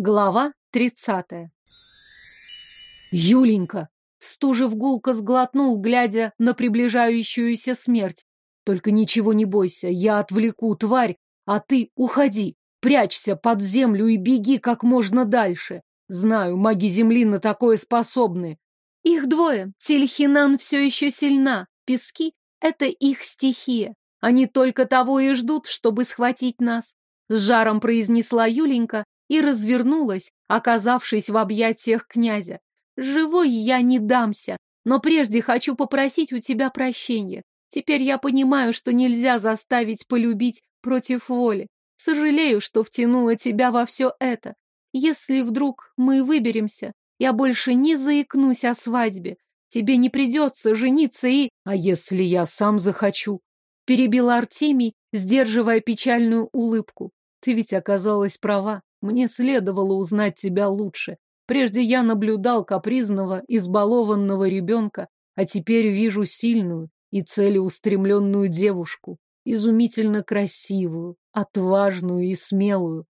Глава тридцатая. Юленька! Стужев гулко сглотнул, глядя на приближающуюся смерть. Только ничего не бойся, я отвлеку тварь, а ты уходи, прячься под землю и беги как можно дальше. Знаю, маги Земли на такое способны. Их двое. Тельхинан все еще сильна. Пески — это их стихия. Они только того и ждут, чтобы схватить нас. С жаром произнесла Юленька и развернулась, оказавшись в объятиях князя. Живой я не дамся, но прежде хочу попросить у тебя прощения. Теперь я понимаю, что нельзя заставить полюбить против воли. Сожалею, что втянула тебя во все это. Если вдруг мы выберемся, я больше не заикнусь о свадьбе. Тебе не придется жениться и... А если я сам захочу? Перебила Артемий, сдерживая печальную улыбку. Ты ведь оказалась права. Мне следовало узнать тебя лучше. Прежде я наблюдал капризного, избалованного ребенка, а теперь вижу сильную и целеустремленную девушку, изумительно красивую, отважную и смелую.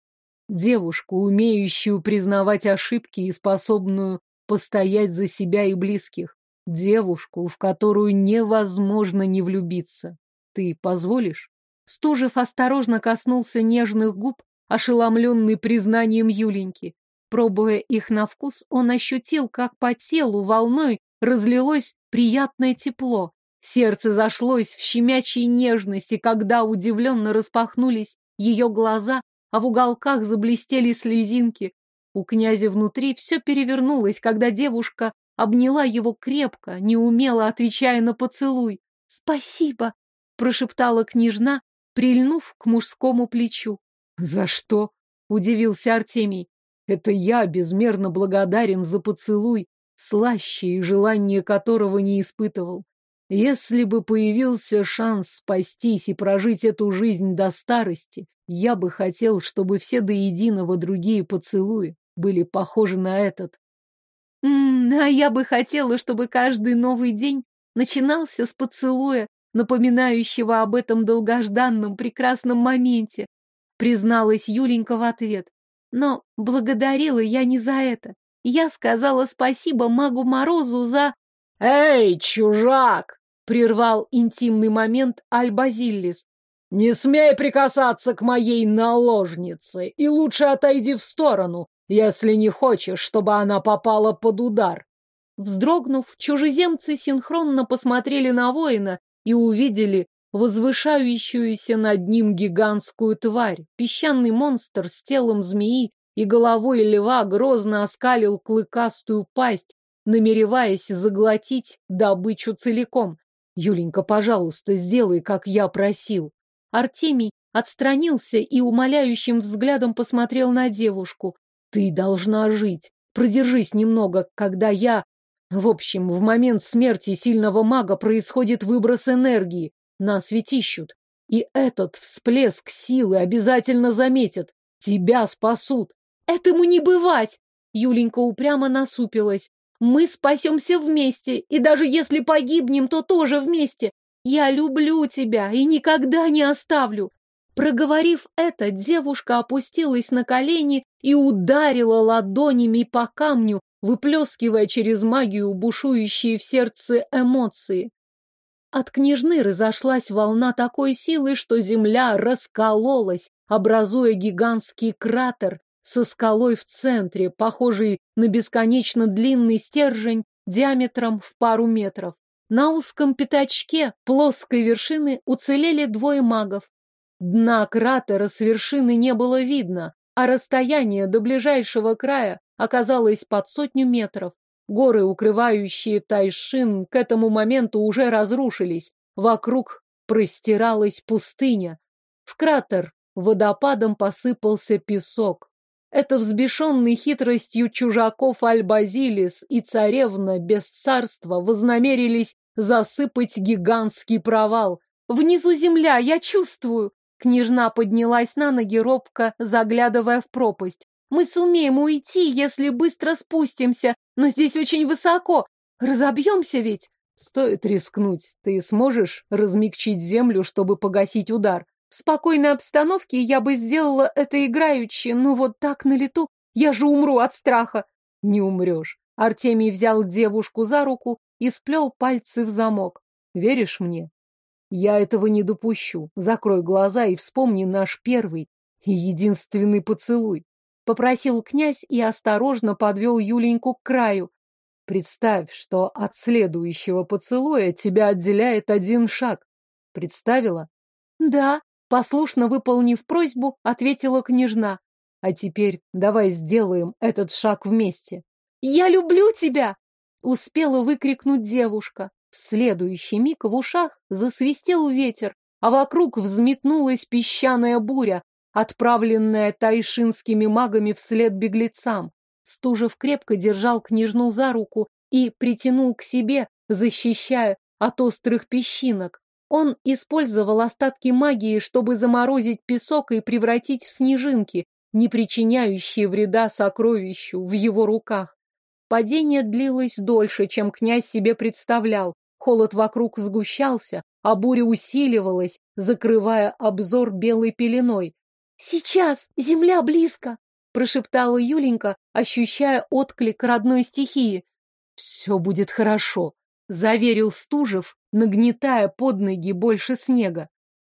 Девушку, умеющую признавать ошибки и способную постоять за себя и близких. Девушку, в которую невозможно не влюбиться. Ты позволишь? Стужев осторожно коснулся нежных губ, ошеломленный признанием Юленьки. Пробуя их на вкус, он ощутил, как по телу волной разлилось приятное тепло. Сердце зашлось в щемячей нежности, когда удивленно распахнулись ее глаза, а в уголках заблестели слезинки. У князя внутри все перевернулось, когда девушка обняла его крепко, неумело отвечая на поцелуй. «Спасибо!» — прошептала княжна, прильнув к мужскому плечу. «За что?» — удивился Артемий. «Это я безмерно благодарен за поцелуй, слаще и желание которого не испытывал. Если бы появился шанс спастись и прожить эту жизнь до старости, я бы хотел, чтобы все до единого другие поцелуи были похожи на этот. М -м, а я бы хотела, чтобы каждый новый день начинался с поцелуя, напоминающего об этом долгожданном прекрасном моменте призналась Юленька в ответ. Но благодарила я не за это. Я сказала спасибо магу Морозу за... «Эй, чужак!» — прервал интимный момент Альбазиллис. «Не смей прикасаться к моей наложнице, и лучше отойди в сторону, если не хочешь, чтобы она попала под удар». Вздрогнув, чужеземцы синхронно посмотрели на воина и увидели возвышающуюся над ним гигантскую тварь. Песчаный монстр с телом змеи и головой льва грозно оскалил клыкастую пасть, намереваясь заглотить добычу целиком. «Юленька, пожалуйста, сделай, как я просил». Артемий отстранился и умоляющим взглядом посмотрел на девушку. «Ты должна жить. Продержись немного, когда я...» В общем, в момент смерти сильного мага происходит выброс энергии. Нас ведь ищут. И этот всплеск силы обязательно заметят. Тебя спасут. Этому не бывать! Юленька упрямо насупилась. Мы спасемся вместе, и даже если погибнем, то тоже вместе. Я люблю тебя и никогда не оставлю. Проговорив это, девушка опустилась на колени и ударила ладонями по камню, выплескивая через магию бушующие в сердце эмоции. От княжны разошлась волна такой силы, что земля раскололась, образуя гигантский кратер со скалой в центре, похожий на бесконечно длинный стержень диаметром в пару метров. На узком пятачке плоской вершины уцелели двое магов. Дна кратера с вершины не было видно, а расстояние до ближайшего края оказалось под сотню метров. Горы, укрывающие Тайшин, к этому моменту уже разрушились. Вокруг простиралась пустыня. В кратер водопадом посыпался песок. Это взбешенный хитростью чужаков Альбазилис и царевна без царства вознамерились засыпать гигантский провал. «Внизу земля, я чувствую!» Княжна поднялась на ноги робко, заглядывая в пропасть. Мы сумеем уйти, если быстро спустимся, но здесь очень высоко. Разобьемся ведь? Стоит рискнуть. Ты сможешь размягчить землю, чтобы погасить удар? В спокойной обстановке я бы сделала это играючи, но вот так на лету Я же умру от страха. Не умрешь. Артемий взял девушку за руку и сплел пальцы в замок. Веришь мне? Я этого не допущу. Закрой глаза и вспомни наш первый и единственный поцелуй. Попросил князь и осторожно подвел Юленьку к краю. Представь, что от следующего поцелуя тебя отделяет один шаг. Представила? Да, послушно выполнив просьбу, ответила княжна. А теперь давай сделаем этот шаг вместе. Я люблю тебя! Успела выкрикнуть девушка. В следующий миг в ушах засвистел ветер, а вокруг взметнулась песчаная буря, отправленная тайшинскими магами вслед беглецам. Стужев крепко держал княжну за руку и притянул к себе, защищая от острых песчинок. Он использовал остатки магии, чтобы заморозить песок и превратить в снежинки, не причиняющие вреда сокровищу в его руках. Падение длилось дольше, чем князь себе представлял. Холод вокруг сгущался, а буря усиливалась, закрывая обзор белой пеленой. «Сейчас! Земля близко!» — прошептала Юленька, ощущая отклик родной стихии. «Все будет хорошо», — заверил Стужев, нагнетая под ноги больше снега.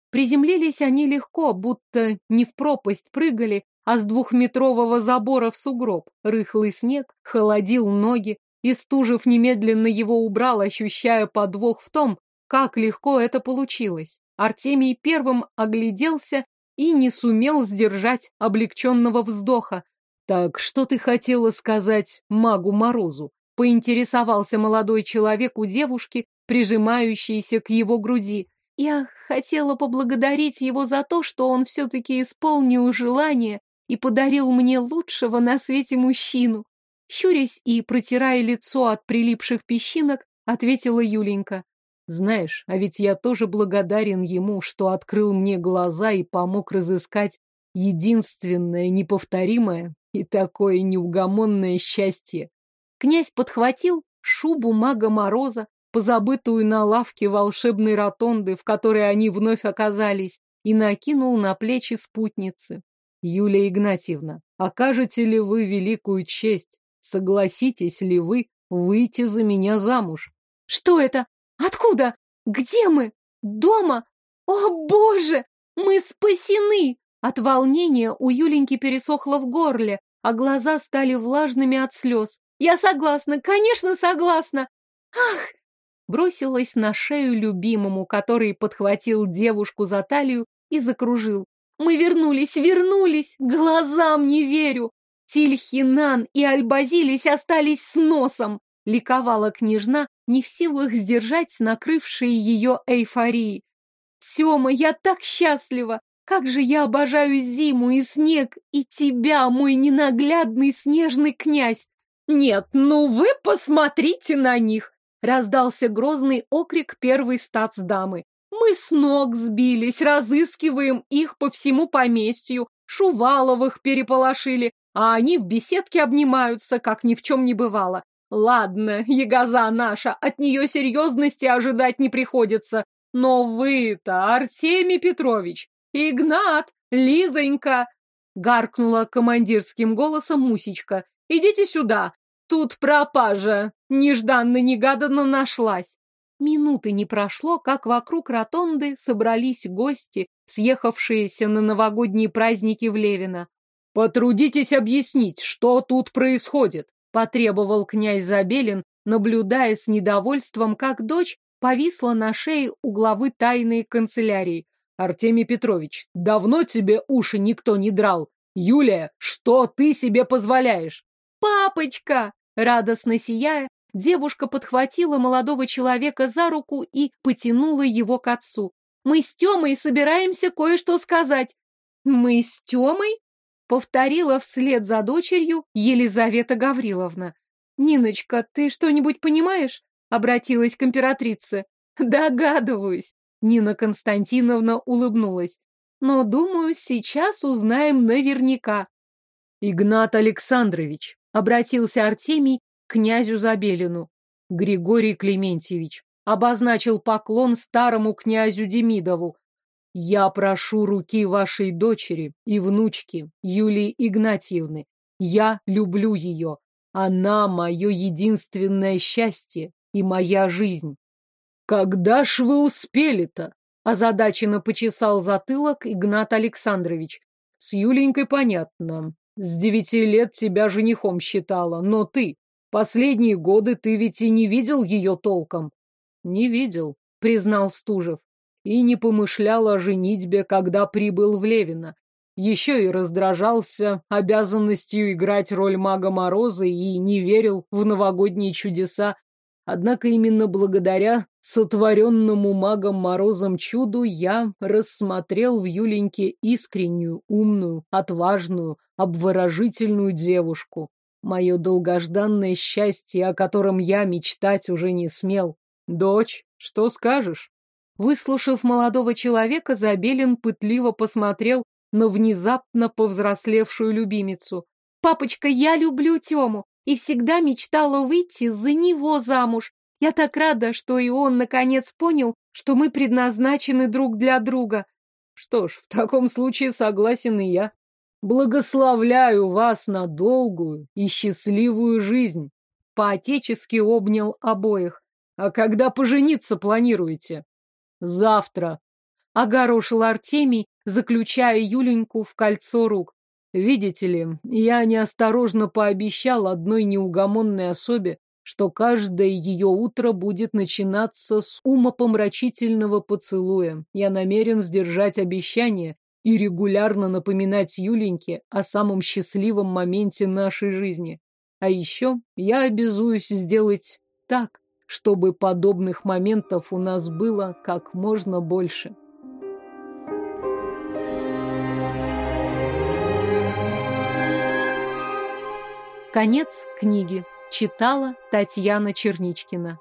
Приземлились они легко, будто не в пропасть прыгали, а с двухметрового забора в сугроб. Рыхлый снег холодил ноги, и Стужев немедленно его убрал, ощущая подвох в том, как легко это получилось. Артемий первым огляделся и не сумел сдержать облегченного вздоха. «Так что ты хотела сказать магу Морозу?» — поинтересовался молодой человек у девушки, прижимающейся к его груди. «Я хотела поблагодарить его за то, что он все-таки исполнил желание и подарил мне лучшего на свете мужчину». Щурясь и протирая лицо от прилипших песчинок, ответила Юленька. Знаешь, а ведь я тоже благодарен ему, что открыл мне глаза и помог разыскать единственное, неповторимое и такое неугомонное счастье. Князь подхватил шубу мага Мороза, позабытую на лавке волшебной ротонды, в которой они вновь оказались, и накинул на плечи спутницы. Юлия Игнатьевна, окажете ли вы великую честь? Согласитесь ли вы выйти за меня замуж? Что это? Откуда? Где мы? Дома? О, боже! Мы спасены! От волнения у Юленьки пересохло в горле, а глаза стали влажными от слез. Я согласна, конечно, согласна. Ах! Бросилась на шею любимому, который подхватил девушку за талию и закружил. Мы вернулись, вернулись! Глазам не верю! Тильхинан и Альбазились остались с носом! Ликовала княжна, не в силах сдержать накрывшие ее эйфории. Тёма, я так счастлива! Как же я обожаю зиму и снег, и тебя, мой ненаглядный снежный князь! Нет, ну вы посмотрите на них! Раздался грозный окрик первой стацдамы. Мы с ног сбились, разыскиваем их по всему поместью, Шуваловых переполошили, а они в беседке обнимаются, как ни в чем не бывало. Ладно, ягоза наша, от нее серьезности ожидать не приходится. Но вы-то, Артемий Петрович, Игнат, Лизонька, гаркнула командирским голосом Мусечка. Идите сюда, тут пропажа нежданно-негаданно нашлась. Минуты не прошло, как вокруг ротонды собрались гости, съехавшиеся на новогодние праздники в Левино. «Потрудитесь объяснить, что тут происходит», Потребовал князь Забелин, наблюдая с недовольством, как дочь повисла на шее у главы тайной канцелярии. «Артемий Петрович, давно тебе уши никто не драл? Юлия, что ты себе позволяешь?» «Папочка!» Радостно сияя, девушка подхватила молодого человека за руку и потянула его к отцу. «Мы с Тёмой собираемся кое-что сказать». «Мы с Тёмой?» Повторила вслед за дочерью Елизавета Гавриловна. «Ниночка, ты что-нибудь понимаешь?» Обратилась к императрице. «Догадываюсь». Нина Константиновна улыбнулась. «Но, думаю, сейчас узнаем наверняка». «Игнат Александрович», — обратился Артемий к князю Забелину. Григорий Клементьевич обозначил поклон старому князю Демидову, я прошу руки вашей дочери и внучки Юлии Игнатьевны. Я люблю ее. Она мое единственное счастье и моя жизнь. Когда ж вы успели-то? Озадаченно почесал затылок Игнат Александрович. С Юленькой понятно. С девяти лет тебя женихом считала, но ты, последние годы ты ведь и не видел ее толком. Не видел, признал Стужев. И не помышлял о женитьбе, когда прибыл в Левино. Еще и раздражался обязанностью играть роль мага Мороза и не верил в новогодние чудеса. Однако именно благодаря сотворенному магом Морозом чуду я рассмотрел в Юленьке искреннюю, умную, отважную, обворожительную девушку. Мое долгожданное счастье, о котором я мечтать уже не смел. Дочь, что скажешь? Выслушав молодого человека, Забелин пытливо посмотрел на внезапно повзрослевшую любимицу. «Папочка, я люблю Тему и всегда мечтала выйти за него замуж. Я так рада, что и он наконец понял, что мы предназначены друг для друга. Что ж, в таком случае согласен и я. Благословляю вас на долгую и счастливую жизнь. По-отечески обнял обоих. А когда пожениться планируете? Завтра. Огорошил Артемий, заключая Юленьку в кольцо рук. Видите ли, я неосторожно пообещал одной неугомонной особе, что каждое ее утро будет начинаться с умопомрачительного поцелуя. Я намерен сдержать обещание и регулярно напоминать Юленьке о самом счастливом моменте нашей жизни. А еще я обязуюсь сделать так, чтобы подобных моментов у нас было как можно больше. Конец книги. Читала Татьяна Черничкина.